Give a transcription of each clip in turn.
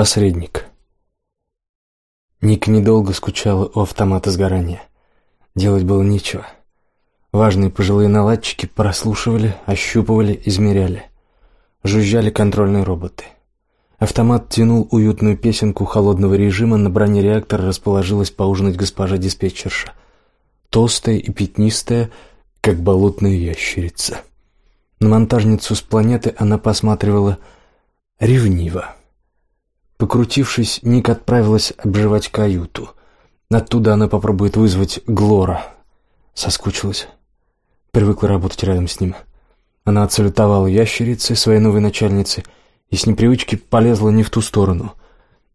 Посредник. Ник недолго скучала у автомата сгорания. Делать было нечего. Важные пожилые наладчики прослушивали, ощупывали, измеряли. Жужжали контрольные роботы. Автомат тянул уютную песенку холодного режима, на броне реактора расположилась поужинать госпожа диспетчерша. Толстая и пятнистая, как болотная ящерица. На монтажницу с планеты она посматривала ревниво. Покрутившись, Ник отправилась обживать каюту. Оттуда она попробует вызвать Глора. Соскучилась. Привыкла работать рядом с ним. Она отсалютовала ящерице, своей новой начальнице, и с непривычки полезла не в ту сторону.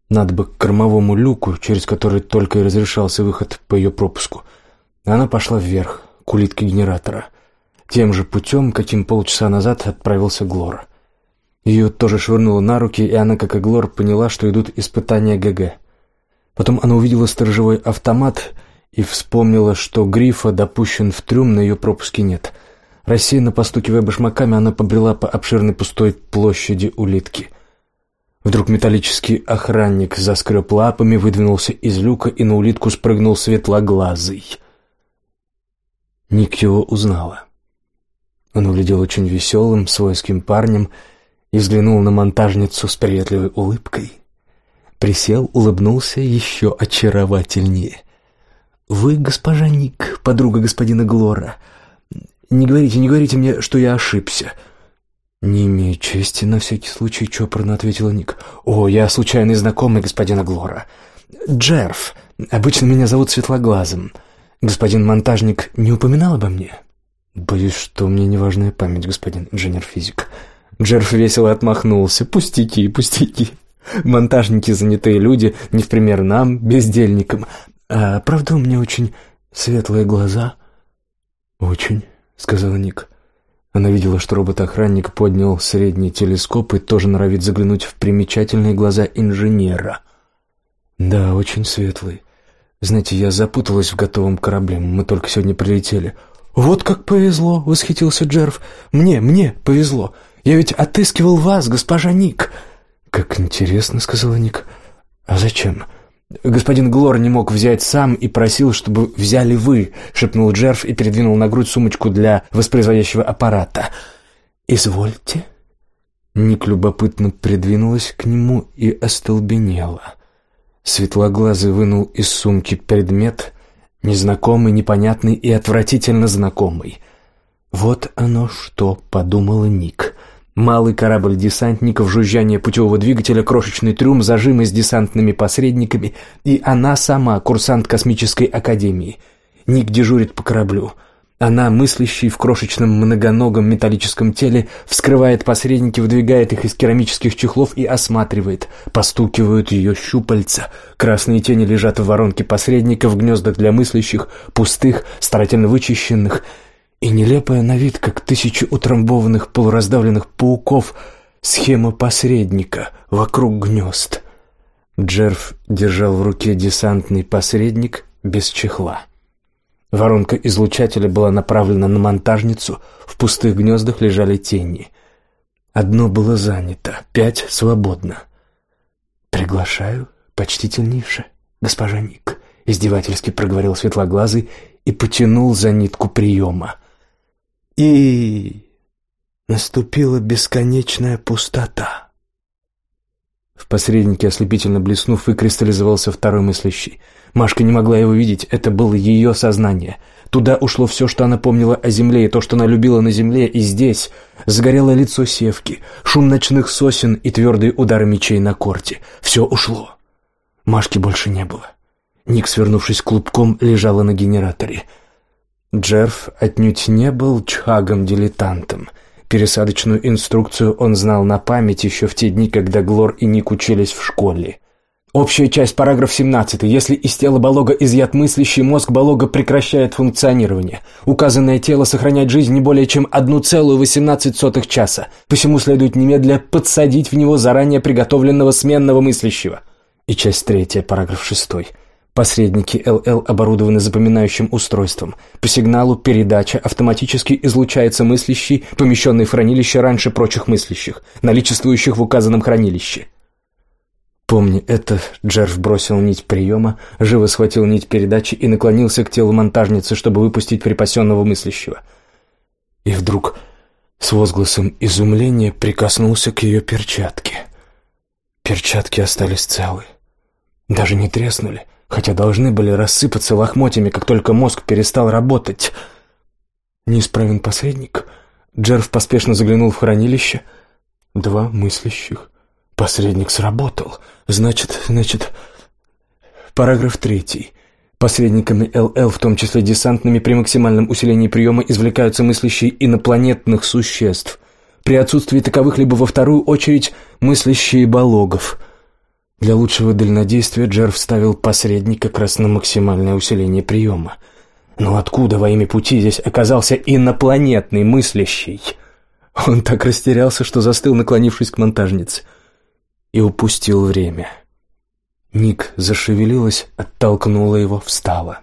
Надо бы к кормовому люку, через который только и разрешался выход по ее пропуску. Она пошла вверх, к улитке генератора тем же путем, каким полчаса назад отправился Глор. Ее тоже швырнуло на руки, и она, как и Глор, поняла, что идут испытания ГГ. Потом она увидела сторожевой автомат и вспомнила, что Грифа допущен в трюм, на ее пропуске нет. Рассеянно постукивая башмаками, она побрела по обширной пустой площади улитки. Вдруг металлический охранник заскреб лапами, выдвинулся из люка и на улитку спрыгнул светлоглазый. Ник его узнала. Он выглядел очень веселым, свойским парнем и взглянул на монтажницу с приветливой улыбкой. Присел, улыбнулся еще очаровательнее. «Вы, госпожа Ник, подруга господина Глора. Не говорите, не говорите мне, что я ошибся». «Не имею чести, на всякий случай», — чопорно ответила Ник. «О, я случайный знакомый господина Глора. Джерф. Обычно меня зовут Светлоглазым. Господин монтажник не упоминал обо мне?» «Боюсь, что у меня неважная память, господин инженер-физик». Джерф весело отмахнулся. «Пустяки, пустяки. Монтажники занятые люди, не в пример нам, бездельникам. А правда, у меня очень светлые глаза?» «Очень», — сказала Ник. Она видела, что робот-охранник поднял средний телескоп и тоже норовит заглянуть в примечательные глаза инженера. «Да, очень светлый. Знаете, я запуталась в готовом корабле, мы только сегодня прилетели. «Вот как повезло!» — восхитился Джерф. «Мне, мне повезло! Я ведь отыскивал вас, госпожа Ник!» «Как интересно!» — сказала Ник. «А зачем?» «Господин Глор не мог взять сам и просил, чтобы взяли вы», — шепнул Джерф и передвинул на грудь сумочку для воспроизводящего аппарата. «Извольте». Ник любопытно придвинулась к нему и остолбенела. Светлоглазый вынул из сумки предмет, Незнакомый, непонятный и отвратительно знакомый. «Вот оно что», — подумала Ник. Малый корабль десантников, жужжание путевого двигателя, крошечный трюм, зажимы с десантными посредниками и она сама, курсант космической академии. Ник дежурит по кораблю. Она, мыслящий в крошечном многоногом металлическом теле, вскрывает посредники, выдвигает их из керамических чехлов и осматривает. Постукивают ее щупальца. Красные тени лежат в воронке посредника, в гнездах для мыслящих, пустых, старательно вычищенных. И нелепая на вид, как тысячи утрамбованных полураздавленных пауков, схема посредника вокруг гнезд. Джерф держал в руке десантный посредник без чехла. Воронка излучателя была направлена на монтажницу, в пустых гнездах лежали тени. Одно было занято, пять свободно. «Приглашаю, почтительнейше, госпожа Ник», — издевательски проговорил светлоглазый и потянул за нитку приема. И наступила бесконечная пустота. В посреднике, ослепительно блеснув, выкристаллизовался второй мыслящий — Машка не могла его видеть, это было ее сознание. Туда ушло все, что она помнила о земле, и то, что она любила на земле, и здесь. Загорелое лицо Севки, шум ночных сосен и твердые удары мечей на корте. Все ушло. Машки больше не было. Ник, свернувшись клубком, лежала на генераторе. Джерф отнюдь не был чхагом-дилетантом. Пересадочную инструкцию он знал на память еще в те дни, когда Глор и Ник учились в школе. Общая часть, параграф 17. Если из тела Балога изъят мыслящий, мозг Балога прекращает функционирование. Указанное тело сохраняет жизнь не более чем 1,18 часа. Посему следует немедля подсадить в него заранее приготовленного сменного мыслящего. И часть третья, параграф 6. Посредники ЛЛ оборудованы запоминающим устройством. По сигналу передача автоматически излучается мыслящий, помещенный в хранилище раньше прочих мыслящих, наличествующих в указанном хранилище. Помни это, Джерф бросил нить приема, живо схватил нить передачи и наклонился к телу монтажницы, чтобы выпустить припасенного мыслящего. И вдруг с возгласом изумления прикоснулся к ее перчатке. Перчатки остались целы. Даже не треснули, хотя должны были рассыпаться лохмотьями, как только мозг перестал работать. Неисправен посредник. Джерф поспешно заглянул в хранилище. Два мыслящих. Посредник сработал. Значит, значит... Параграф третий. Посредниками ЛЛ, в том числе десантными, при максимальном усилении приема извлекаются мыслящие инопланетных существ. При отсутствии таковых либо во вторую очередь мыслящие бологов. Для лучшего дальнодействия Джер вставил посредник как раз на максимальное усиление приема. Но откуда во имя пути здесь оказался инопланетный мыслящий? Он так растерялся, что застыл, наклонившись к монтажнице и упустил время. Ник зашевелилась, оттолкнула его, встала.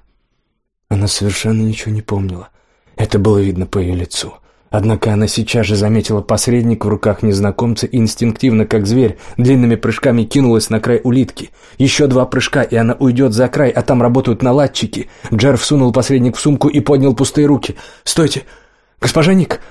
Она совершенно ничего не помнила. Это было видно по ее лицу. Однако она сейчас же заметила посредник в руках незнакомца и инстинктивно, как зверь, длинными прыжками кинулась на край улитки. Еще два прыжка, и она уйдет за край, а там работают наладчики. Джерф сунул посредник в сумку и поднял пустые руки. «Стойте! Госпожа Ник!»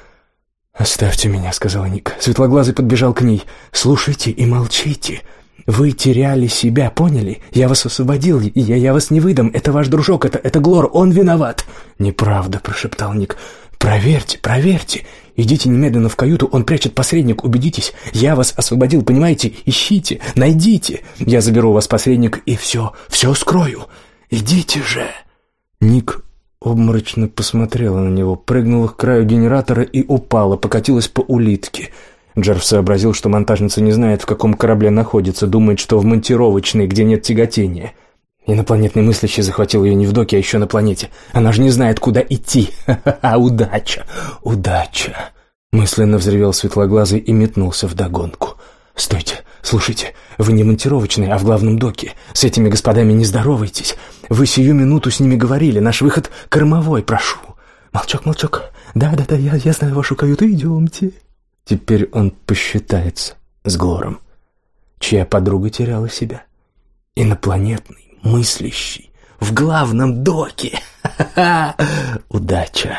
«Оставьте меня», — сказала Ник. Светлоглазый подбежал к ней. «Слушайте и молчите. Вы теряли себя, поняли? Я вас освободил, и я, я вас не выдам. Это ваш дружок, это, это Глор, он виноват». «Неправда», — прошептал Ник. «Проверьте, проверьте. Идите немедленно в каюту, он прячет посредник, убедитесь. Я вас освободил, понимаете? Ищите, найдите. Я заберу у вас посредник и все, все скрою. Идите же». Ник обморочно посмотрела на него, прыгнула к краю генератора и упала, покатилась по улитке. Джерф сообразил, что монтажница не знает, в каком корабле находится, думает, что в монтировочной, где нет тяготения. Инопланетный мыслящий захватил ее не в доке, а еще на планете. Она же не знает, куда идти. Ха-ха-ха, удача, удача. Мысленно взревел светлоглазый и метнулся в догонку. «Стойте, слушайте, вы не монтировочный, а в главном доке. С этими господами не здоровайтесь. Вы сию минуту с ними говорили. Наш выход кормовой, прошу. Молчок, молчок. Да-да-да, я, я знаю вашу каюту, идемте». Теперь он посчитается с Глором, чья подруга теряла себя. Инопланетный, мыслящий, в главном доке. Удача.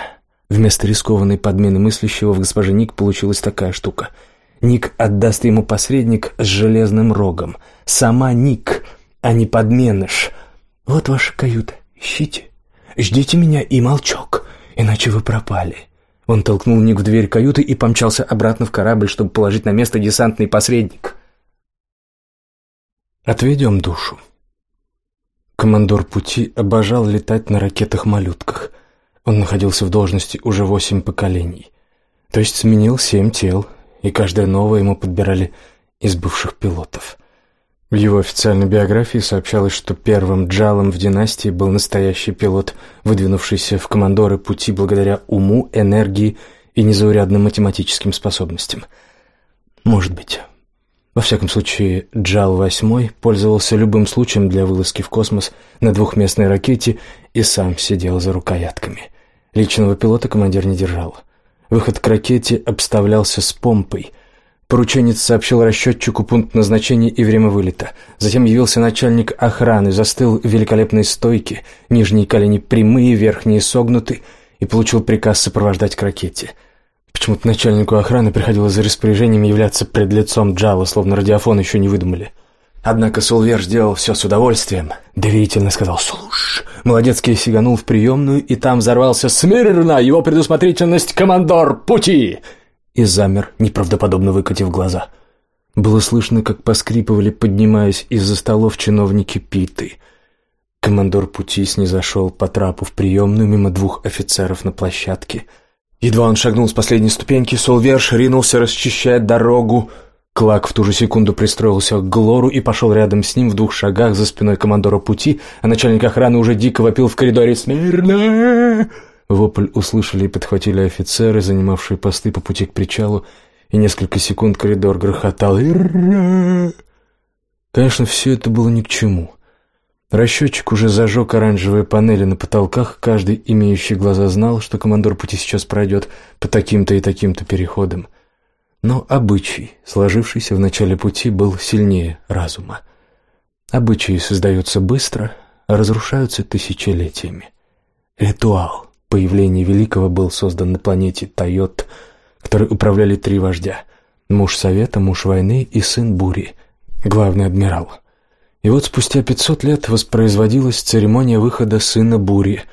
Вместо рискованной подмены мыслящего в госпоже Ник получилась такая штука — Ник отдаст ему посредник с железным рогом. Сама Ник, а не подменыш. Вот ваша каюта. Ищите. Ждите меня и молчок, иначе вы пропали. Он толкнул Ник в дверь каюты и помчался обратно в корабль, чтобы положить на место десантный посредник. Отведем душу. Командор пути обожал летать на ракетах-малютках. Он находился в должности уже восемь поколений. То есть сменил семь тел и каждое новое ему подбирали из бывших пилотов. В его официальной биографии сообщалось, что первым джалом в династии был настоящий пилот, выдвинувшийся в командоры пути благодаря уму, энергии и незаурядным математическим способностям. Может быть. Во всяком случае, Джал восьмой пользовался любым случаем для вылазки в космос на двухместной ракете и сам сидел за рукоятками. Личного пилота командир не держал. Выход к ракете обставлялся с помпой. Порученец сообщил расчетчику пункт назначения и время вылета. Затем явился начальник охраны, застыл в великолепной стойке, нижние колени прямые, верхние согнуты, и получил приказ сопровождать к ракете. Почему-то начальнику охраны приходилось за распоряжением являться пред лицом Джала, словно радиофон еще не выдумали. Однако Сулвер сделал все с удовольствием. Доверительно сказал «Слушай». Молодецкий сиганул в приемную, и там взорвался «Смирно! Его предусмотрительность, командор, пути!» И замер, неправдоподобно выкатив глаза. Было слышно, как поскрипывали, поднимаясь из-за столов чиновники Питы. Командор пути снизошел по трапу в приемную мимо двух офицеров на площадке. Едва он шагнул с последней ступеньки, Солверш ринулся расчищать дорогу, Клак в ту же секунду пристроился к Глору и пошел рядом с ним в двух шагах за спиной командора пути, а начальник охраны уже дико вопил в коридоре «Смирно!». Вопль услышали и подхватили офицеры, занимавшие посты по пути к причалу, и несколько секунд коридор грохотал Конечно, все это было ни к чему. Расчетчик уже зажег оранжевые панели на потолках, каждый, имеющий глаза, знал, что командор пути сейчас пройдет по таким-то и таким-то переходам. Но обычай, сложившийся в начале пути, был сильнее разума. Обычаи создаются быстро, а разрушаются тысячелетиями. Ритуал появления Великого был создан на планете Тойот, которой управляли три вождя – муж Совета, муж войны и сын Бури, главный адмирал. И вот спустя пятьсот лет воспроизводилась церемония выхода сына Бури.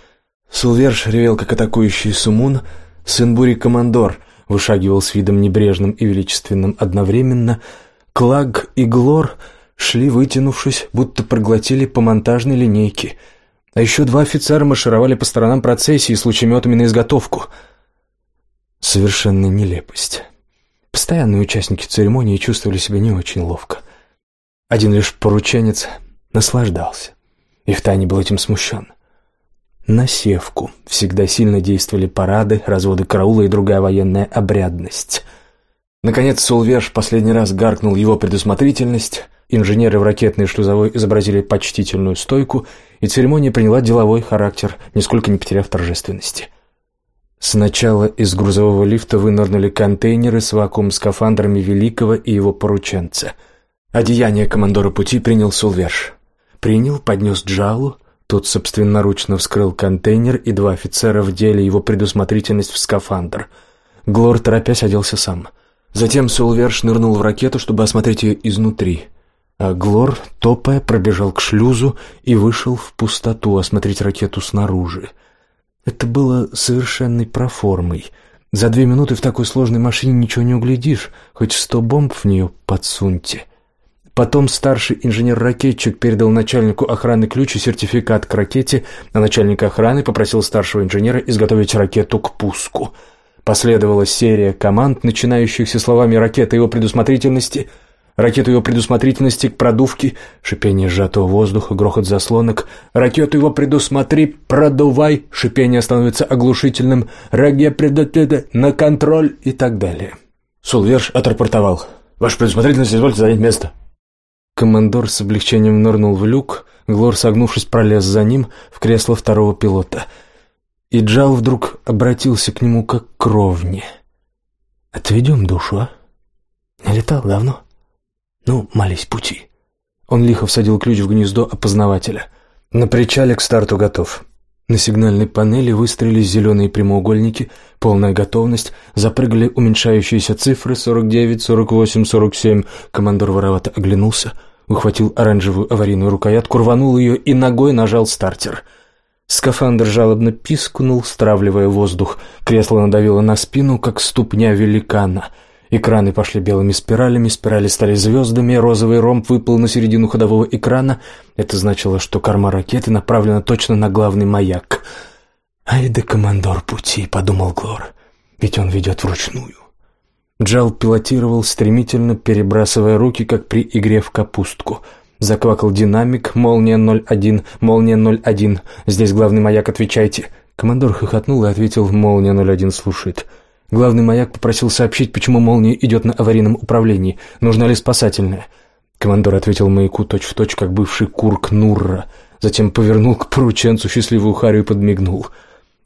Сулверш ревел, как атакующий Сумун, сын Бури – командор, вышагивал с видом небрежным и величественным одновременно, Клаг и Глор – шли, вытянувшись, будто проглотили по монтажной линейке. А еще два офицера маршировали по сторонам процессии с лучеметами на изготовку. Совершенная нелепость. Постоянные участники церемонии чувствовали себя не очень ловко. Один лишь порученец наслаждался, и втайне был этим смущен. На севку всегда сильно действовали парады, разводы караула и другая военная обрядность. Наконец Сулверш последний раз гаркнул его предусмотрительность — Инженеры в ракетной шлюзовой изобразили почтительную стойку, и церемония приняла деловой характер, нисколько не потеряв торжественности. Сначала из грузового лифта вынырнули контейнеры с вакуум-скафандрами Великого и его порученца. Одеяние командора пути принял Сулверш. Принял, поднес Джалу, тот собственноручно вскрыл контейнер, и два офицера вдели его предусмотрительность в скафандр. Глор, торопясь, оделся сам. Затем Сулверш нырнул в ракету, чтобы осмотреть ее изнутри — а Глор, топая, пробежал к шлюзу и вышел в пустоту осмотреть ракету снаружи. Это было совершенной проформой. За две минуты в такой сложной машине ничего не углядишь, хоть сто бомб в нее подсуньте. Потом старший инженер-ракетчик передал начальнику охраны ключ и сертификат к ракете, а начальник охраны попросил старшего инженера изготовить ракету к пуску. Последовала серия команд, начинающихся словами ракеты его предусмотрительности — ракету его предусмотрительности к продувке, шипение сжатого воздуха, грохот заслонок, ракету его предусмотри, продувай, шипение становится оглушительным, раге предотведа на контроль и так далее. Сулверш отрапортовал. Ваша предусмотрительность, извольте занять место. Командор с облегчением нырнул в люк, Глор, согнувшись, пролез за ним в кресло второго пилота. И Джал вдруг обратился к нему как к кровне. «Отведем душу, а? Не летал давно?» Ну, молись пути. Он лихо всадил ключ в гнездо опознавателя. На причале к старту готов. На сигнальной панели выстрелились зеленые прямоугольники, полная готовность, запрыгали уменьшающиеся цифры 49, 48, 47. Командор воровато оглянулся, ухватил оранжевую аварийную рукоятку, рванул ее и ногой нажал стартер. Скафандр жалобно пискнул, стравливая воздух. Кресло надавило на спину, как ступня великана — Экраны пошли белыми спиралями, спирали стали звездами, розовый ромб выплыл на середину ходового экрана. Это значило, что корма ракеты направлена точно на главный маяк. «Ай да командор пути», — подумал Глор, — «ведь он ведет вручную». Джал пилотировал, стремительно перебрасывая руки, как при игре в капустку. Заквакал динамик, молния 01, молния 01. Здесь главный маяк, отвечайте. Командор хохотнул и ответил, молния 01 слушает. Главный маяк попросил сообщить, почему молния идет на аварийном управлении. Нужна ли спасательная? Командор ответил маяку точь-в-точь, как бывший курк Нурра. Затем повернул к порученцу счастливую Харю и подмигнул.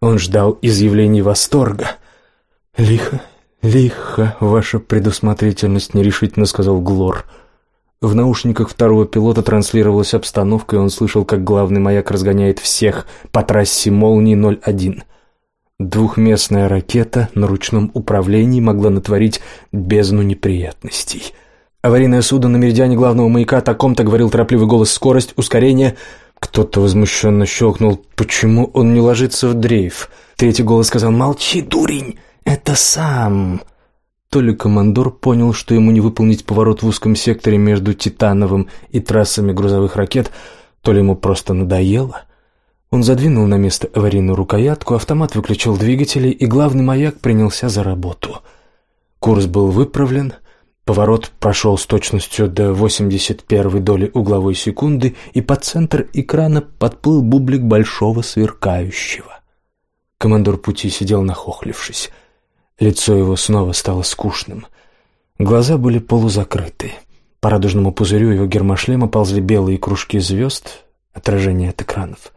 Он ждал изъявлений восторга. «Лихо, лихо, ваша предусмотрительность», — нерешительно сказал Глор. В наушниках второго пилота транслировалась обстановка, и он слышал, как главный маяк разгоняет всех по трассе молнии 01. Двухместная ракета на ручном управлении могла натворить бездну неприятностей. Аварийное судно на меридиане главного маяка, таком-то говорил торопливый голос, скорость, ускорение. Кто-то возмущенно щелкнул, почему он не ложится в дрейф. Третий голос сказал, молчи, дурень, это сам. То ли командор понял, что ему не выполнить поворот в узком секторе между Титановым и трассами грузовых ракет, то ли ему просто надоело — он задвинул на место аварийную рукоятку, автомат выключил двигатели, и главный маяк принялся за работу. Курс был выправлен, поворот прошел с точностью до 81 доли угловой секунды, и под центр экрана подплыл бублик большого сверкающего. Командор пути сидел нахохлившись. Лицо его снова стало скучным. Глаза были полузакрыты. По радужному пузырю его гермошлема ползли белые кружки звезд, отражение от экранов.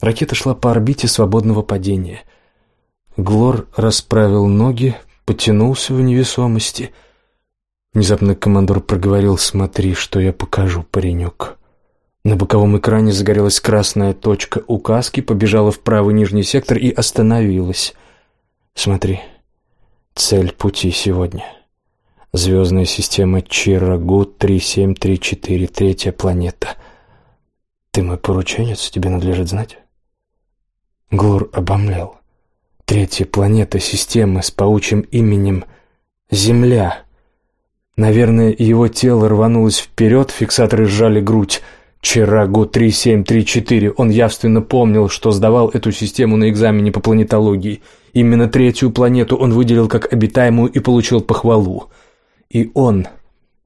Ракета шла по орбите свободного падения. Глор расправил ноги, потянулся в невесомости. Внезапно командор проговорил «Смотри, что я покажу, паренек». На боковом экране загорелась красная точка указки, побежала в правый нижний сектор и остановилась. «Смотри, цель пути сегодня. Звездная система Чирагу 3734, третья планета. Ты мой порученец, тебе надлежит знать?» Глор обомлел. Третья планета системы с паучьим именем Земля. Наверное, его тело рванулось вперед, фиксаторы сжали грудь. Чирагу 3734. Он явственно помнил, что сдавал эту систему на экзамене по планетологии. Именно третью планету он выделил как обитаемую и получил похвалу. И он,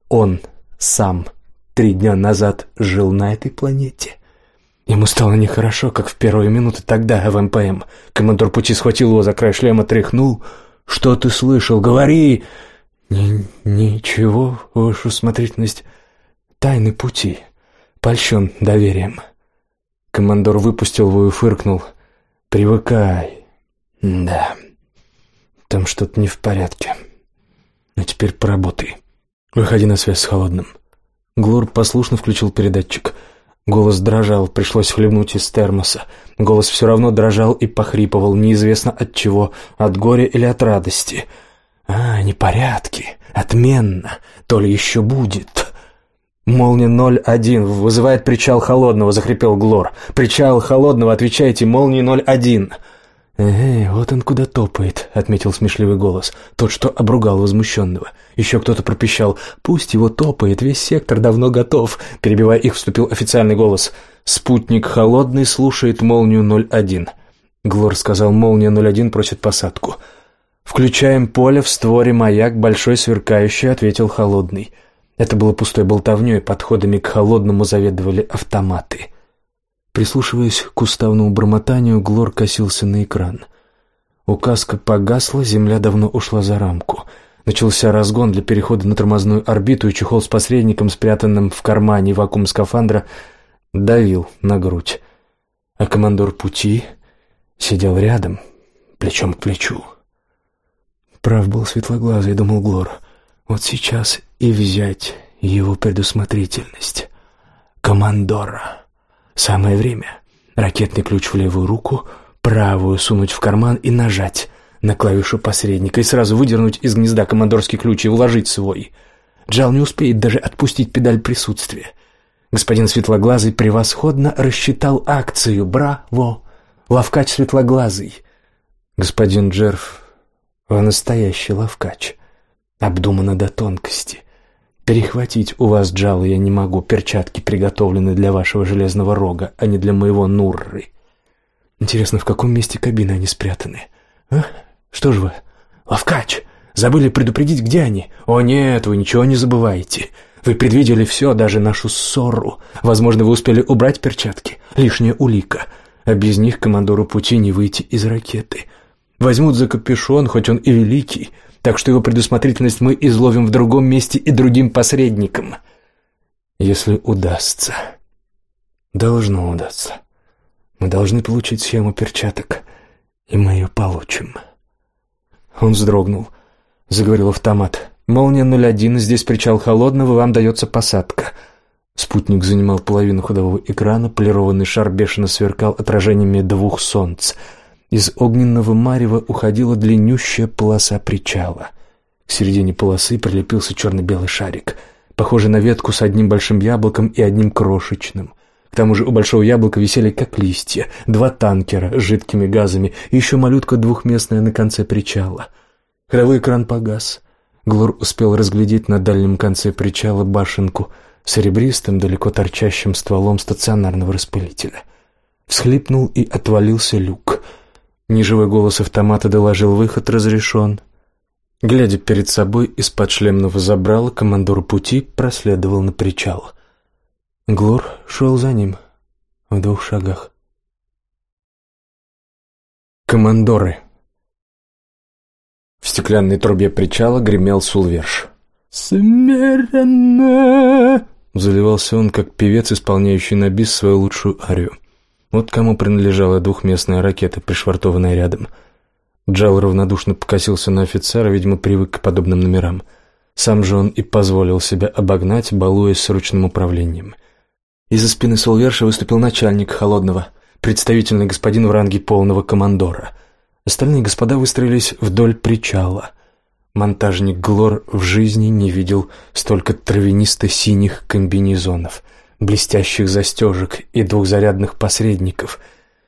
он сам три дня назад жил на этой планете. Ему стало нехорошо, как в первые минуты тогда в МПМ. Командор пути схватил его за край шлема, тряхнул. «Что ты слышал? Говори!» Ни «Ничего, вашу смотрительность. Тайны пути. Польщен доверием». Командор выпустил его и фыркнул. «Привыкай». «Да, там что-то не в порядке. А теперь поработай. Выходи на связь с холодным». Глор послушно включил передатчик – Голос дрожал, пришлось хлебнуть из термоса. Голос все равно дрожал и похрипывал, неизвестно от чего, от горя или от радости. «А, непорядки! Отменно! То ли еще будет!» «Молния 01 вызывает причал холодного», — захрипел Глор. «Причал холодного, отвечайте, молния 01!» «Эй, вот он куда топает», — отметил смешливый голос, тот, что обругал возмущенного. Еще кто-то пропищал. «Пусть его топает, весь сектор давно готов», — перебивая их, вступил официальный голос. «Спутник холодный слушает молнию 01». Глор сказал, молния 01 просит посадку. «Включаем поле в створе маяк, большой сверкающий», — ответил холодный. Это было пустой болтовней, подходами к холодному заведовали автоматы. Прислушиваясь к уставному бормотанию, Глор косился на экран. Указка погасла, земля давно ушла за рамку. Начался разгон для перехода на тормозную орбиту, и чехол с посредником, спрятанным в кармане вакуум скафандра, давил на грудь. А командор пути сидел рядом, плечом к плечу. Прав был светлоглазый, думал Глор. Вот сейчас и взять его предусмотрительность. Командора. Самое время. Ракетный ключ в левую руку, правую сунуть в карман и нажать на клавишу посредника и сразу выдернуть из гнезда командорский ключ и вложить свой. Джал не успеет даже отпустить педаль присутствия. Господин Светлоглазый превосходно рассчитал акцию. Браво! Лавкач Светлоглазый. Господин Джерф, настоящий лавкач. Обдумано до тонкости. Перехватить у вас джалы я не могу. Перчатки приготовлены для вашего железного рога, а не для моего нурры. Интересно, в каком месте кабины они спрятаны? А? Что же вы? Лавкач, забыли предупредить, где они? О нет, вы ничего не забываете. Вы предвидели все, даже нашу ссору. Возможно, вы успели убрать перчатки. Лишняя улика. А без них командору пути не выйти из ракеты. Возьмут за капюшон, хоть он и великий, так что его предусмотрительность мы изловим в другом месте и другим посредникам. Если удастся. Должно удастся. Мы должны получить схему перчаток, и мы ее получим. Он вздрогнул. Заговорил автомат. «Молния 01, здесь причал холодного, вам дается посадка». Спутник занимал половину ходового экрана, полированный шар бешено сверкал отражениями двух солнц — из огненного марева уходила длиннющая полоса причала. К середине полосы прилепился черно-белый шарик, похожий на ветку с одним большим яблоком и одним крошечным. К тому же у большого яблока висели как листья, два танкера с жидкими газами и еще малютка двухместная на конце причала. Ходовой экран погас. Глор успел разглядеть на дальнем конце причала башенку с серебристым, далеко торчащим стволом стационарного распылителя. Всхлипнул и отвалился люк — Неживой голос автомата доложил выход разрешен. Глядя перед собой из-под шлемного забрала, командор пути проследовал на причал. Глор шел за ним в двух шагах. Командоры. В стеклянной трубе причала гремел сулверш. «Смиренно!» Заливался он, как певец, исполняющий на бис свою лучшую арию. Вот кому принадлежала двухместная ракета, пришвартованная рядом. Джал равнодушно покосился на офицера, видимо, привык к подобным номерам. Сам же он и позволил себя обогнать, балуясь с ручным управлением. Из-за спины Солверша выступил начальник Холодного, представительный господин в ранге полного командора. Остальные господа выстроились вдоль причала. Монтажник Глор в жизни не видел столько травянисто-синих комбинезонов, блестящих застежек и двухзарядных посредников.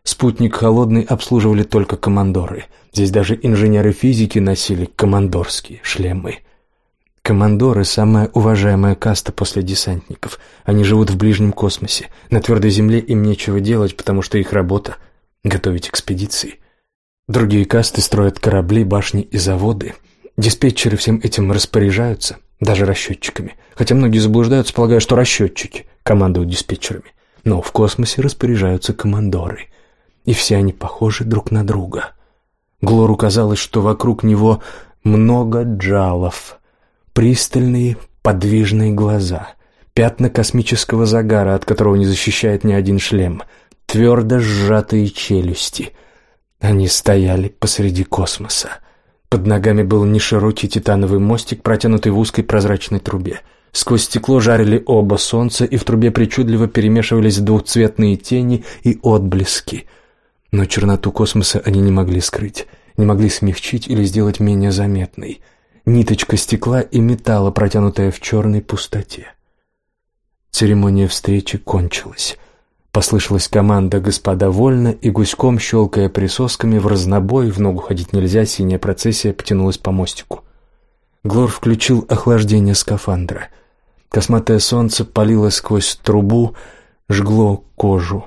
Спутник Холодный обслуживали только командоры. Здесь даже инженеры физики носили командорские шлемы. Командоры — самая уважаемая каста после десантников. Они живут в ближнем космосе. На твердой земле им нечего делать, потому что их работа — готовить экспедиции. Другие касты строят корабли, башни и заводы. Диспетчеры всем этим распоряжаются, даже расчетчиками. Хотя многие заблуждаются, полагая, что расчетчики командуют диспетчерами. Но в космосе распоряжаются командоры. И все они похожи друг на друга. Глору казалось, что вокруг него много джалов — Пристальные, подвижные глаза, пятна космического загара, от которого не защищает ни один шлем, твердо сжатые челюсти. Они стояли посреди космоса. Под ногами был неширокий титановый мостик, протянутый в узкой прозрачной трубе. Сквозь стекло жарили оба солнца, и в трубе причудливо перемешивались двухцветные тени и отблески. Но черноту космоса они не могли скрыть, не могли смягчить или сделать менее заметной ниточка стекла и металла, протянутая в черной пустоте. Церемония встречи кончилась. Послышалась команда «Господа, вольно!» и гуськом, щелкая присосками, в разнобой, в ногу ходить нельзя, синяя процессия потянулась по мостику. Глор включил охлаждение скафандра. Косматое солнце палило сквозь трубу, жгло кожу.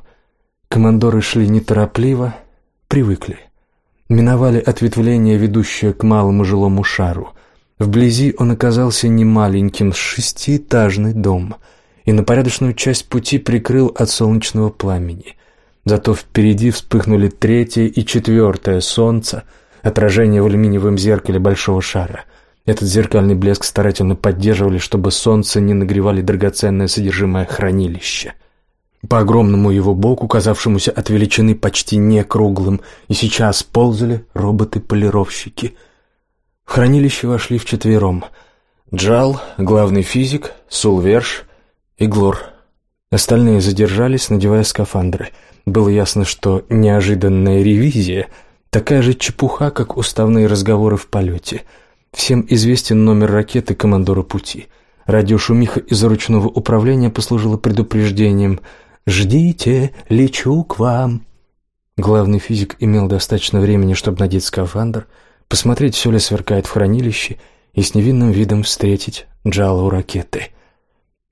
Командоры шли неторопливо, привыкли. Миновали ответвление, ведущее к малому жилому шару. Вблизи он оказался немаленьким, шестиэтажный дом, и на порядочную часть пути прикрыл от солнечного пламени. Зато впереди вспыхнули третье и четвертое солнце, отражение в алюминиевом зеркале большого шара. Этот зеркальный блеск старательно поддерживали, чтобы солнце не нагревали драгоценное содержимое хранилища. По огромному его боку, казавшемуся от величины почти не круглым, и сейчас ползали роботы-полировщики — в хранилище вошли вчетвером. Джал, главный физик, Сулверш и Глор. Остальные задержались, надевая скафандры. Было ясно, что неожиданная ревизия — такая же чепуха, как уставные разговоры в полете. Всем известен номер ракеты командора пути. Радиошумиха из ручного управления послужила предупреждением «Ждите, лечу к вам». Главный физик имел достаточно времени, чтобы надеть скафандр — посмотреть, все ли сверкает в хранилище, и с невинным видом встретить Джала у ракеты.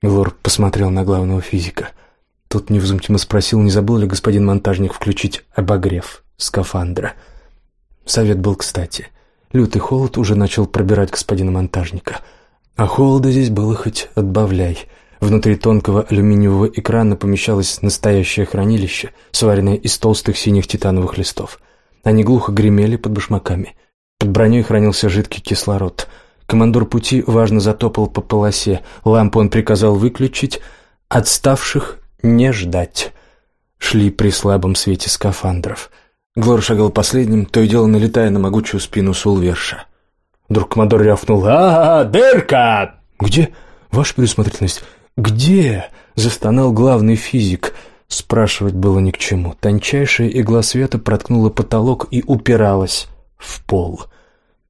Глор посмотрел на главного физика. Тот невозмутимо спросил, не забыл ли господин монтажник включить обогрев скафандра. Совет был кстати. Лютый холод уже начал пробирать господина монтажника. А холода здесь было хоть отбавляй. Внутри тонкого алюминиевого экрана помещалось настоящее хранилище, сваренное из толстых синих титановых листов. Они глухо гремели под башмаками. Под броней хранился жидкий кислород. Командор пути важно затопал по полосе. Лампу он приказал выключить, отставших не ждать. Шли при слабом свете скафандров. Глор шагал последним, то и дело налетая на могучую спину Сулверша. Вдруг командор рявкнул «А, -а, дырка!» «Где? Ваша предусмотрительность? Где?» — застонал главный физик. Спрашивать было ни к чему. Тончайшая игла света проткнула потолок и упиралась в пол.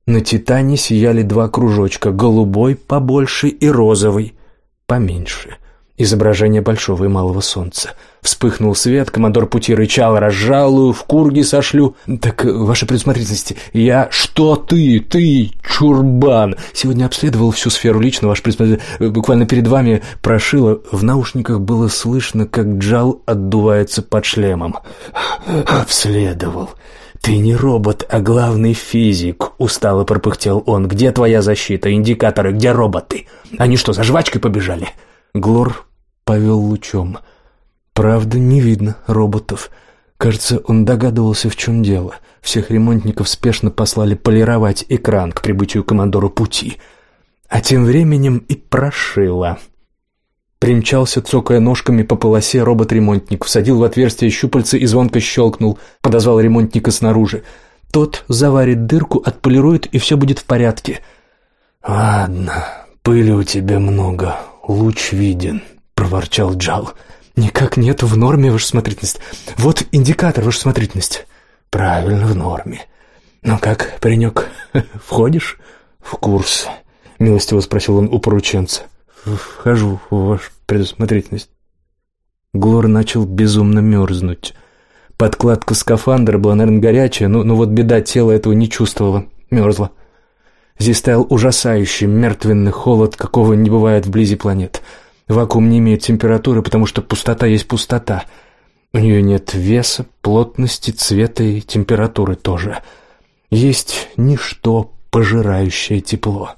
На «Титане» сияли два кружочка, голубой побольше и розовый поменьше. Изображение большого и малого солнца. Вспыхнул свет, командор пути рычал, разжалую, в курге сошлю. Так, ваша предусмотрительность, я... Что ты, ты, чурбан? Сегодня обследовал всю сферу лично, ваш предусмотрительность. Буквально перед вами прошило. В наушниках было слышно, как Джал отдувается под шлемом. Обследовал. «Ты не робот, а главный физик», — устало пропыхтел он. «Где твоя защита, индикаторы, где роботы? Они что, за жвачкой побежали?» Глор повел лучом. «Правда, не видно роботов. Кажется, он догадывался, в чем дело. Всех ремонтников спешно послали полировать экран к прибытию командору пути. А тем временем и прошило». Примчался, цокая ножками по полосе, робот-ремонтник, всадил в отверстие щупальца и звонко щелкнул, подозвал ремонтника снаружи. Тот заварит дырку, отполирует, и все будет в порядке. «Ладно, пыли у тебя много, луч виден», — проворчал Джал. «Никак нет, в норме, ваша смотрительность. Вот индикатор, ваша смотрительность». «Правильно, в норме. Ну как, паренек, входишь в курс?» — милостиво спросил он у порученца. «Вхожу в вашу предусмотрительность». Глор начал безумно мерзнуть. Подкладка скафандра была, наверное, горячая, но, но вот беда, тело этого не чувствовало, мерзло. Здесь стоял ужасающий мертвенный холод, какого не бывает вблизи планет. Вакуум не имеет температуры, потому что пустота есть пустота. У нее нет веса, плотности, цвета и температуры тоже. Есть ничто, пожирающее тепло.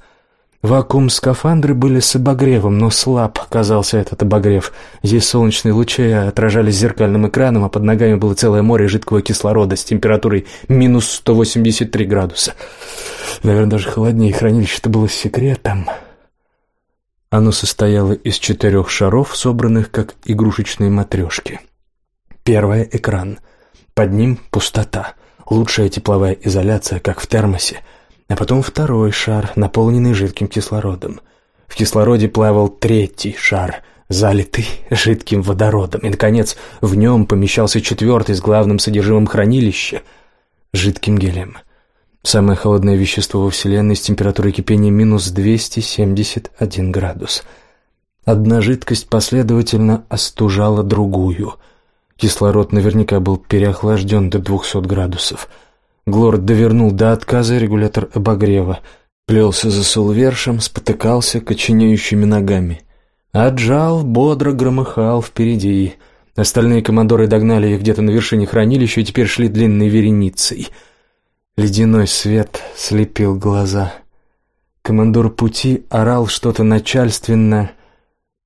Вакуум скафандры были с обогревом, но слаб казался этот обогрев. Здесь солнечные лучи отражались зеркальным экраном, а под ногами было целое море жидкого кислорода с температурой минус 183 градуса. Наверное, даже холоднее. Хранилище-то было секретом. Оно состояло из четырех шаров, собранных как игрушечные матрешки. Первое — экран. Под ним пустота. Лучшая тепловая изоляция, как в термосе — а потом второй шар, наполненный жидким кислородом. В кислороде плавал третий шар, залитый жидким водородом. И, наконец, в нем помещался четвертый с главным содержимым хранилища — жидким гелием. Самое холодное вещество во Вселенной с температурой кипения минус 271 градус. Одна жидкость последовательно остужала другую. Кислород наверняка был переохлажден до 200 градусов — Глорд довернул до отказа регулятор обогрева, плелся за сулвершем, спотыкался коченеющими ногами. Аджал бодро громыхал впереди. Остальные командоры догнали их где-то на вершине хранилища и теперь шли длинной вереницей. Ледяной свет слепил глаза. Командор пути орал что-то начальственно.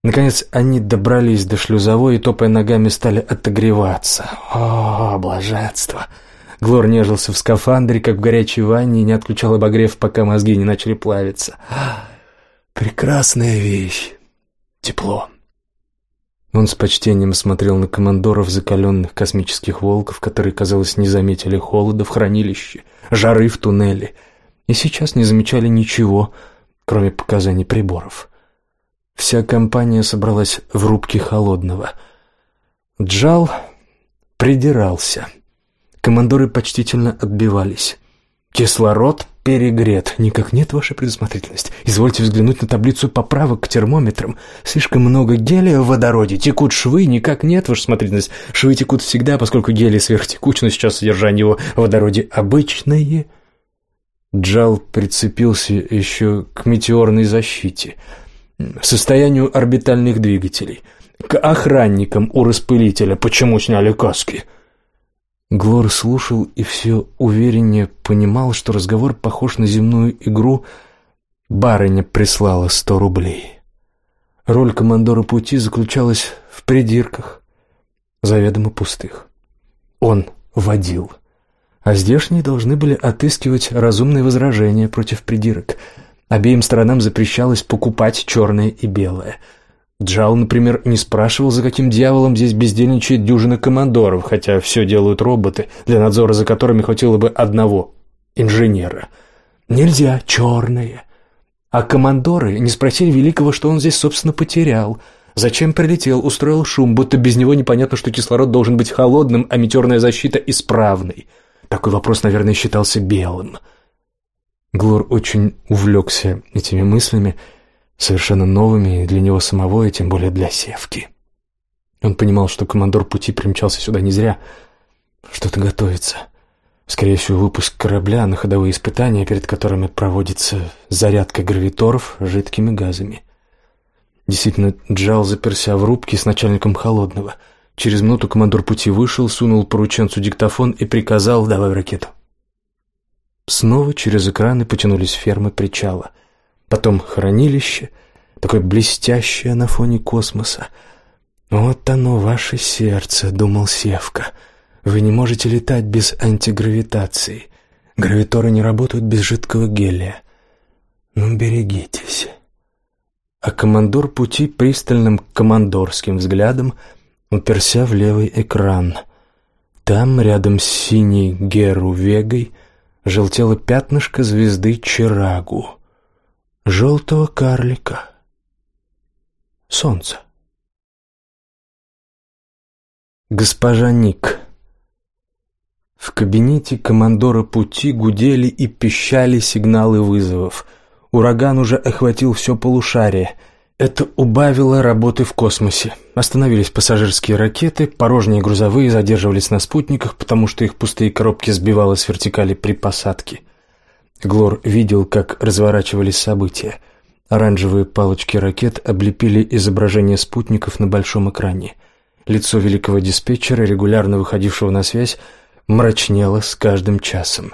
Наконец они добрались до шлюзовой и, топая ногами, стали отогреваться. О, блаженство! Глор нежился в скафандре, как в горячей ванне, и не отключал обогрев, пока мозги не начали плавиться. Прекрасная вещь. Тепло. Он с почтением смотрел на командоров закаленных космических волков, которые, казалось, не заметили холода в хранилище, жары в туннеле, и сейчас не замечали ничего, кроме показаний приборов. Вся компания собралась в рубке холодного. Джал придирался — Командоры почтительно отбивались. «Кислород перегрет. Никак нет, ваша предусмотрительность. Извольте взглянуть на таблицу поправок к термометрам. Слишком много гелия в водороде. Текут швы. Никак нет, ваша смотрительность. Швы текут всегда, поскольку гелий сверхтекуч, но сейчас содержание его в водороде обычное». Джал прицепился еще к метеорной защите, состоянию орбитальных двигателей, к охранникам у распылителя, почему сняли каски – Глор слушал и все увереннее понимал, что разговор похож на земную игру «Барыня прислала сто рублей». Роль командора пути заключалась в придирках, заведомо пустых. Он водил, а здешние должны были отыскивать разумные возражения против придирок. Обеим сторонам запрещалось покупать черное и белое – Джал, например, не спрашивал, за каким дьяволом здесь бездельничает дюжина командоров, хотя все делают роботы, для надзора за которыми хватило бы одного — инженера. Нельзя черное. А командоры не спросили Великого, что он здесь, собственно, потерял. Зачем прилетел, устроил шум, будто без него непонятно, что кислород должен быть холодным, а метеорная защита исправной. Такой вопрос, наверное, считался белым. Глор очень увлекся этими мыслями, — совершенно новыми для него самого и тем более для Севки. Он понимал, что командор пути примчался сюда не зря. Что-то готовится. Скорее всего, выпуск корабля на ходовые испытания, перед которыми проводится зарядка гравиторов жидкими газами. Действительно, Джал заперся в рубке с начальником холодного. Через минуту командор пути вышел, сунул порученцу диктофон и приказал «давай в ракету». Снова через экраны потянулись фермы причала — потом хранилище, такое блестящее на фоне космоса. «Вот оно, ваше сердце», — думал Севка. «Вы не можете летать без антигравитации. Гравиторы не работают без жидкого гелия. Ну, берегитесь». А командор пути пристальным командорским взглядом уперся в левый экран. Там, рядом с синей Геру Вегой, желтело пятнышко звезды Чирагу желтого карлика. Солнце. Госпожа Ник. В кабинете командора пути гудели и пищали сигналы вызовов. Ураган уже охватил все полушарие. Это убавило работы в космосе. Остановились пассажирские ракеты, порожние грузовые задерживались на спутниках, потому что их пустые коробки сбивало с вертикали при посадке. Глор видел, как разворачивались события. Оранжевые палочки ракет облепили изображение спутников на большом экране. Лицо великого диспетчера, регулярно выходившего на связь, мрачнело с каждым часом.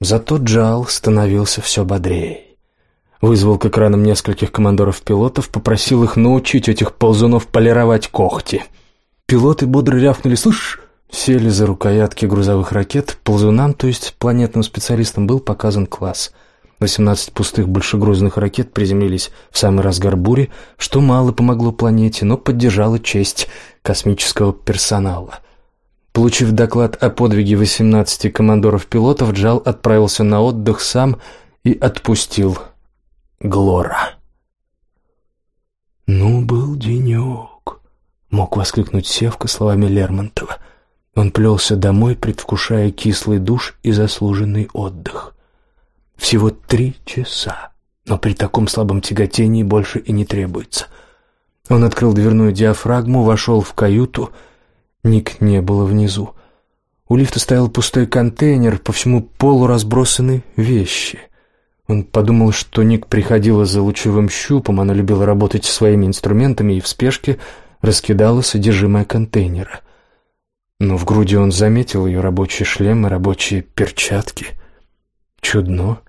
Зато Джал становился все бодрее. Вызвал к экранам нескольких командоров-пилотов, попросил их научить этих ползунов полировать когти. Пилоты бодро рявкнули «Слышь!» Сели за рукоятки грузовых ракет. Ползунам, то есть планетным специалистам, был показан класс. 18 пустых большегрузных ракет приземлились в самый разгар бури, что мало помогло планете, но поддержало честь космического персонала. Получив доклад о подвиге 18 командоров-пилотов, Джал отправился на отдых сам и отпустил Глора. «Ну, был денек», — мог воскликнуть Севка словами Лермонтова. Он плелся домой, предвкушая кислый душ и заслуженный отдых. Всего три часа, но при таком слабом тяготении больше и не требуется. Он открыл дверную диафрагму, вошел в каюту. Ник не было внизу. У лифта стоял пустой контейнер, по всему полу разбросаны вещи. Он подумал, что Ник приходила за лучевым щупом, она любила работать своими инструментами и в спешке раскидала содержимое контейнера. Но в груди он заметил ее рабочий шлем и рабочие перчатки. Чудно.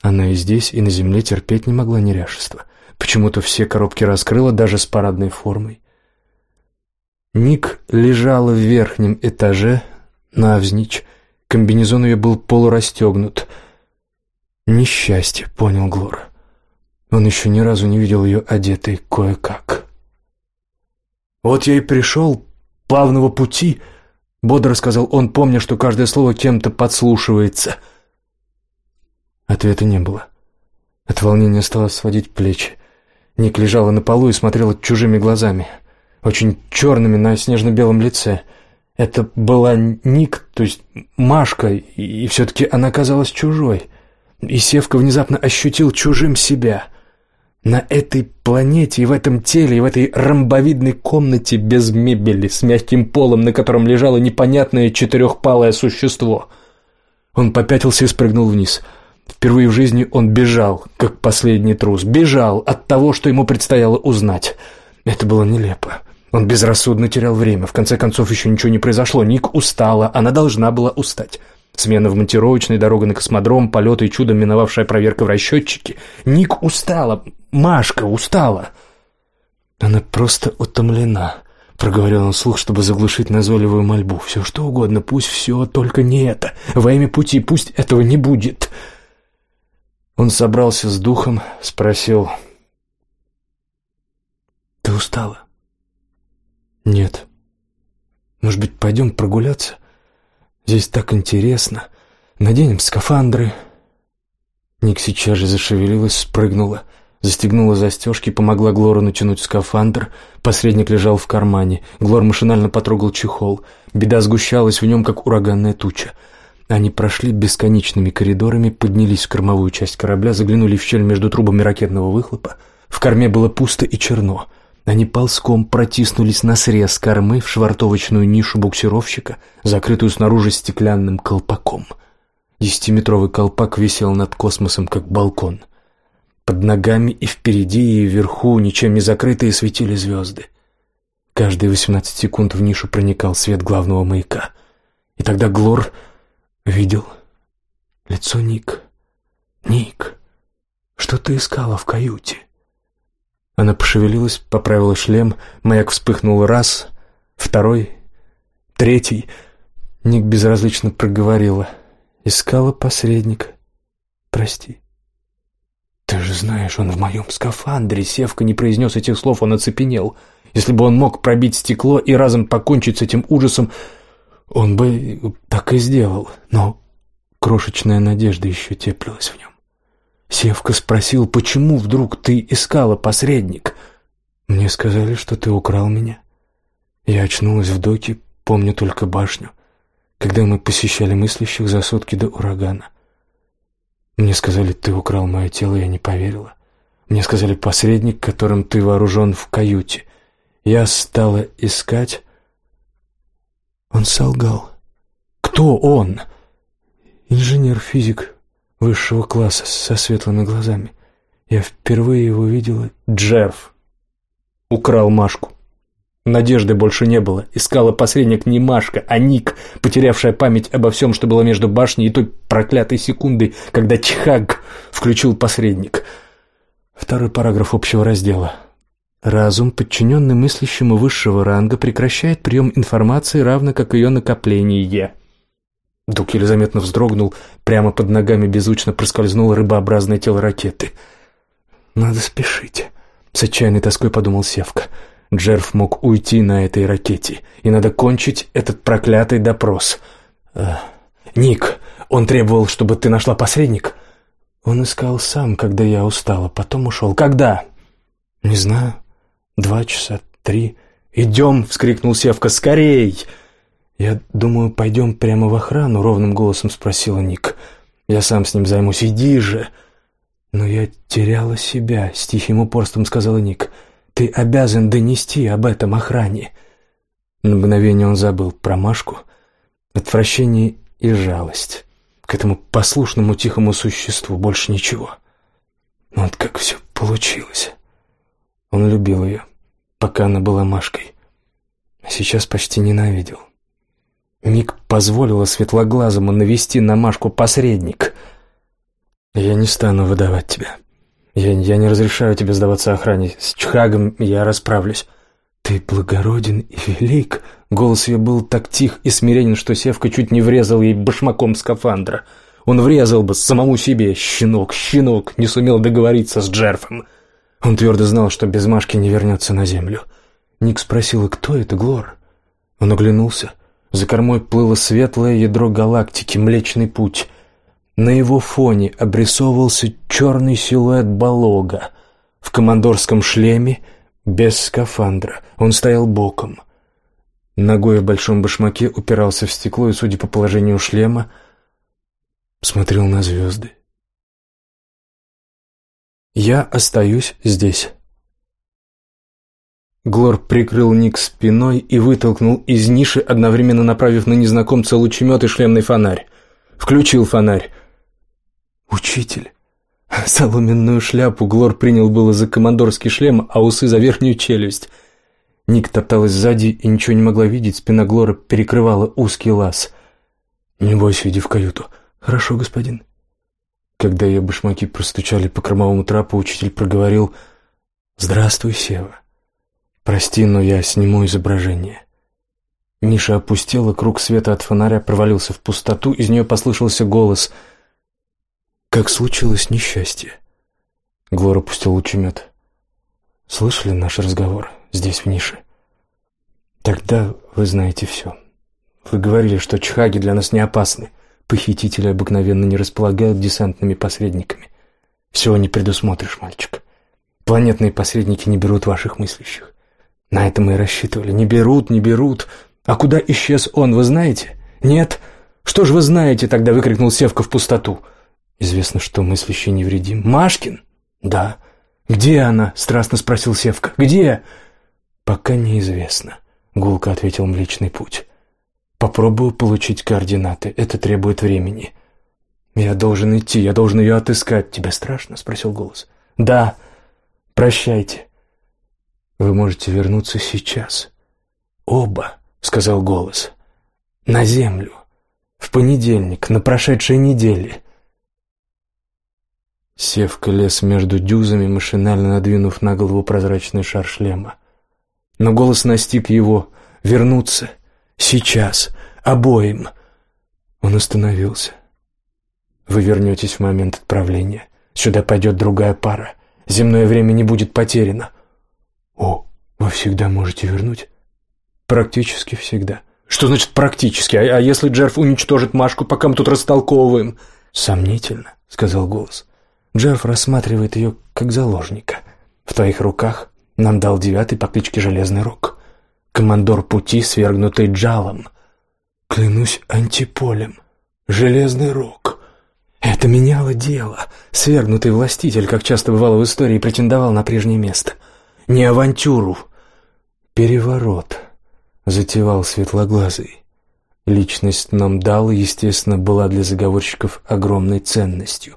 Она и здесь, и на земле терпеть не могла неряшества. Почему-то все коробки раскрыла, даже с парадной формой. Ник лежала в верхнем этаже, навзничь. Комбинезон ее был полурастегнут. «Несчастье», — понял Глор. Он еще ни разу не видел ее одетой кое-как. «Вот я и пришел, плавного пути», — бодро сказал он, помня, что каждое слово кем-то подслушивается — Ответа не было. От волнения стало сводить плечи. Ник лежала на полу и смотрела чужими глазами, очень черными на снежно-белом лице. Это была Ник, то есть Машка, и все-таки она казалась чужой. И Севка внезапно ощутил чужим себя. На этой планете и в этом теле, и в этой ромбовидной комнате без мебели, с мягким полом, на котором лежало непонятное четырехпалое существо. Он попятился и спрыгнул вниз — Впервые в жизни он бежал, как последний трус. Бежал от того, что ему предстояло узнать. Это было нелепо. Он безрассудно терял время. В конце концов, еще ничего не произошло. Ник устала. Она должна была устать. Смена в монтировочной, дорога на космодром, полеты и чудом миновавшая проверка в расчетчике. Ник устала. Машка устала. Она просто утомлена. Проговорил он вслух, чтобы заглушить назойливую мольбу. «Все что угодно, пусть все, только не это. Во имя пути пусть этого не будет». Он собрался с духом, спросил. «Ты устала?» «Нет. Может быть, пойдем прогуляться? Здесь так интересно. Наденем скафандры». Ник сейчас же зашевелилась, спрыгнула, застегнула застежки, помогла Глору натянуть скафандр. Посредник лежал в кармане. Глор машинально потрогал чехол. Беда сгущалась в нем, как ураганная туча. Они прошли бесконечными коридорами, поднялись в кормовую часть корабля, заглянули в щель между трубами ракетного выхлопа. В корме было пусто и черно. Они ползком протиснулись на срез кормы в швартовочную нишу буксировщика, закрытую снаружи стеклянным колпаком. Десятиметровый колпак висел над космосом, как балкон. Под ногами и впереди, и вверху, ничем не закрытые, светили звезды. Каждые восемнадцать секунд в нишу проникал свет главного маяка. И тогда Глор Видел лицо Ник. Ник, что ты искала в каюте? Она пошевелилась, поправила шлем, маяк вспыхнул раз, второй, третий. Ник безразлично проговорила. Искала посредника. Прости. Ты же знаешь, он в моем скафандре. Севка не произнес этих слов, он оцепенел. Если бы он мог пробить стекло и разом покончить с этим ужасом, он бы так и сделал, но крошечная надежда еще теплилась в нем. Севка спросил, почему вдруг ты искала посредник? Мне сказали, что ты украл меня. Я очнулась в доке, помню только башню, когда мы посещали мыслящих за сутки до урагана. Мне сказали, ты украл мое тело, я не поверила. Мне сказали, посредник, которым ты вооружен в каюте. Я стала искать... Он солгал. Кто он? Инженер-физик высшего класса со светлыми глазами. Я впервые его видела. Джефф украл Машку. Надежды больше не было. Искала посредник не Машка, а Ник, потерявшая память обо всем, что было между башней и той проклятой секундой, когда Чхаг включил посредник. Второй параграф общего раздела. Разум, подчиненный мыслящему высшего ранга, прекращает прием информации, равно как ее накопление. Дук еле заметно вздрогнул, прямо под ногами беззвучно проскользнуло рыбообразное тело ракеты. «Надо спешить», — с отчаянной тоской подумал Севка. Джерф мог уйти на этой ракете, и надо кончить этот проклятый допрос. Э, «Ник, он требовал, чтобы ты нашла посредник?» «Он искал сам, когда я устала, потом ушел. Когда?» «Не знаю. Два часа, три». «Идем!» — вскрикнул Севка. «Скорей!» «Я думаю, пойдем прямо в охрану?» — ровным голосом спросила Ник. «Я сам с ним займусь. Иди же!» «Но я теряла себя», — с тихим упорством сказала Ник. Ты обязан донести об этом охране». На мгновение он забыл про Машку, отвращение и жалость к этому послушному тихому существу, больше ничего. Вот как все получилось. Он любил ее, пока она была Машкой, а сейчас почти ненавидел. Миг позволила светлоглазому навести на Машку посредник. «Я не стану выдавать тебя», я, я не разрешаю тебе сдаваться охране. С Чхагом я расправлюсь. Ты благороден и велик. Голос ее был так тих и смиренен, что Севка чуть не врезал ей башмаком скафандра. Он врезал бы самому себе. Щенок, щенок, не сумел договориться с Джерфом. Он твердо знал, что без Машки не вернется на землю. Ник спросила, кто это, Глор? Он оглянулся. За кормой плыло светлое ядро галактики, Млечный Путь. На его фоне обрисовывался черный силуэт Балога в командорском шлеме без скафандра. Он стоял боком. Ногой в большом башмаке упирался в стекло и, судя по положению шлема, смотрел на звезды. «Я остаюсь здесь». Глор прикрыл Ник спиной и вытолкнул из ниши, одновременно направив на незнакомца лучемет и шлемный фонарь. Включил фонарь. «Учитель!» Соломенную шляпу Глор принял было за командорский шлем, а усы за верхнюю челюсть. Ник топталась сзади и ничего не могла видеть, спина Глора перекрывала узкий лаз. «Не бойся, иди в каюту». «Хорошо, господин». Когда ее башмаки простучали по кормовому трапу, учитель проговорил «Здравствуй, Сева. Прости, но я сниму изображение». Ниша опустела, круг света от фонаря провалился в пустоту, из нее послышался голос — как случилось несчастье?» Глор опустил лучемет. «Слышали наш разговор здесь, в нише?» «Тогда вы знаете все. Вы говорили, что чхаги для нас не опасны. Похитители обыкновенно не располагают десантными посредниками. Всего не предусмотришь, мальчик. Планетные посредники не берут ваших мыслящих. На это мы и рассчитывали. Не берут, не берут. А куда исчез он, вы знаете? Нет? Что же вы знаете тогда?» — выкрикнул Севка в пустоту. Известно, что мыслящий невредим. Машкин? Да. Где она? Страстно спросил Севка. Где? Пока неизвестно, гулко ответил Млечный Путь. Попробую получить координаты. Это требует времени. Я должен идти, я должен ее отыскать. Тебе страшно? Спросил голос. Да. Прощайте. Вы можете вернуться сейчас. Оба, сказал голос. На землю. В понедельник, на прошедшей неделе. Севка лез между дюзами, машинально надвинув на голову прозрачный шар шлема. Но голос настиг его. «Вернуться! Сейчас! Обоим!» Он остановился. «Вы вернетесь в момент отправления. Сюда пойдет другая пара. Земное время не будет потеряно». «О, вы всегда можете вернуть?» «Практически всегда». «Что значит «практически»? А, а если Джерф уничтожит Машку, пока мы тут растолковываем?» «Сомнительно», — сказал голос. Джерф рассматривает ее как заложника. В твоих руках нам дал девятый по кличке Железный Рог. командор пути, свергнутый Джалом. Клянусь антиполем. Железный рог. Это меняло дело. Свергнутый властитель, как часто бывало в истории, претендовал на прежнее место. Не авантюру. Переворот. Затевал светлоглазый. Личность нам дал, естественно, была для заговорщиков огромной ценностью.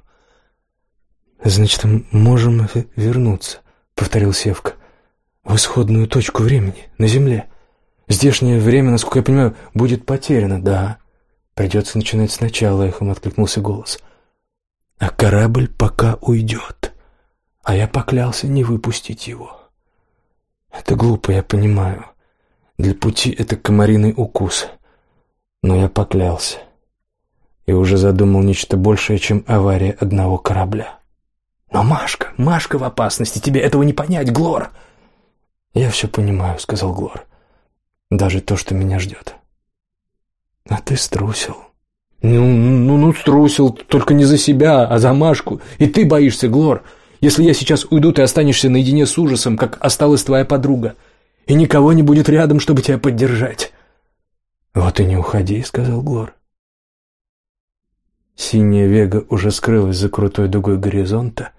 «Значит, можем вернуться», — повторил Севка. «В исходную точку времени, на Земле. Здешнее время, насколько я понимаю, будет потеряно, да. Придется начинать сначала», — эхом откликнулся голос. «А корабль пока уйдет, а я поклялся не выпустить его. Это глупо, я понимаю. Для пути это комариный укус, но я поклялся» и уже задумал нечто большее, чем авария одного корабля. «Но Машка, Машка в опасности, тебе этого не понять, Глор!» «Я все понимаю», — сказал Глор. «Даже то, что меня ждет». «А ты струсил». «Ну, ну, ну, струсил, только не за себя, а за Машку. И ты боишься, Глор. Если я сейчас уйду, ты останешься наедине с ужасом, как осталась твоя подруга. И никого не будет рядом, чтобы тебя поддержать». «Вот и не уходи», — сказал Глор. Синяя вега уже скрылась за крутой дугой горизонта,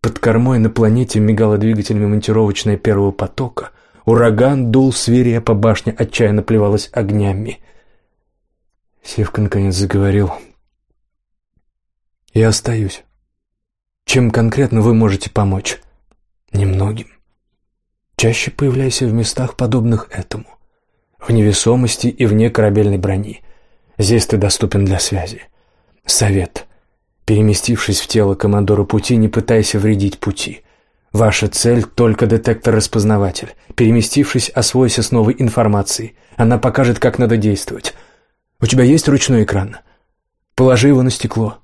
под кормой на планете мигала двигателями монтировочная первого потока. Ураган дул свирепо, башня отчаянно плевалась огнями. Севка наконец заговорил. «Я остаюсь. Чем конкретно вы можете помочь?» «Немногим. Чаще появляйся в местах, подобных этому. В невесомости и вне корабельной брони. Здесь ты доступен для связи. Совет. Переместившись в тело командора пути, не пытайся вредить пути. Ваша цель — только детектор-распознаватель. Переместившись, освойся с новой информацией. Она покажет, как надо действовать. У тебя есть ручной экран? Положи его на стекло.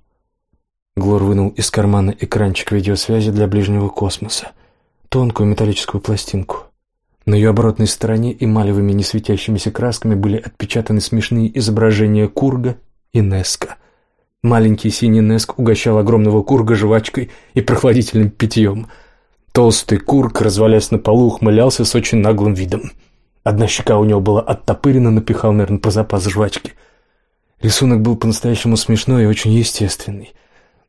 Глор вынул из кармана экранчик видеосвязи для ближнего космоса. Тонкую металлическую пластинку. На ее оборотной стороне эмалевыми несветящимися красками были отпечатаны смешные изображения Курга и Неска — Маленький синий Неск угощал огромного курга жвачкой и прохладительным питьем. Толстый кург, развалясь на полу, ухмылялся с очень наглым видом. Одна щека у него была оттопырена, напихал, наверное, по запас жвачки. Рисунок был по-настоящему смешной и очень естественный.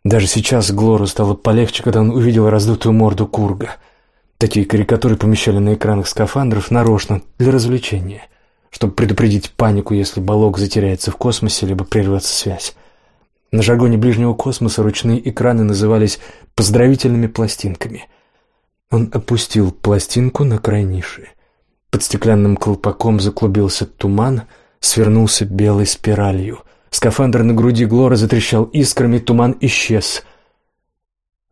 Даже сейчас Глору стало полегче, когда он увидел раздутую морду курга. Такие карикатуры помещали на экранах скафандров нарочно, для развлечения, чтобы предупредить панику, если баллок затеряется в космосе, либо прервется связь. На жаргоне ближнего космоса ручные экраны назывались «поздравительными пластинками». Он опустил пластинку на край ниши. Под стеклянным колпаком заклубился туман, свернулся белой спиралью. Скафандр на груди Глора затрещал искрами, туман исчез.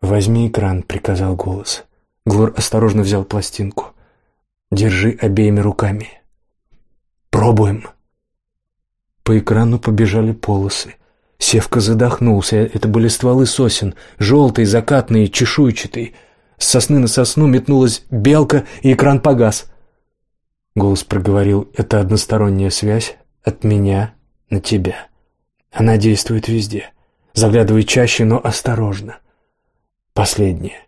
«Возьми экран», — приказал голос. Глор осторожно взял пластинку. «Держи обеими руками». «Пробуем». По экрану побежали полосы. Севка задохнулся. Это были стволы сосен, желтые, закатные, чешуйчатые. С сосны на сосну метнулась белка, и экран погас. Голос проговорил, это односторонняя связь от меня на тебя. Она действует везде. Заглядывай чаще, но осторожно. Последнее.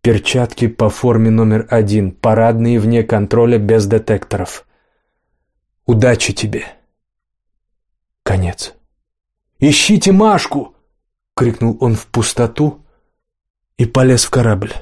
Перчатки по форме номер один, парадные вне контроля без детекторов. Удачи тебе. Конец. «Ищите Машку!» — крикнул он в пустоту и полез в корабль.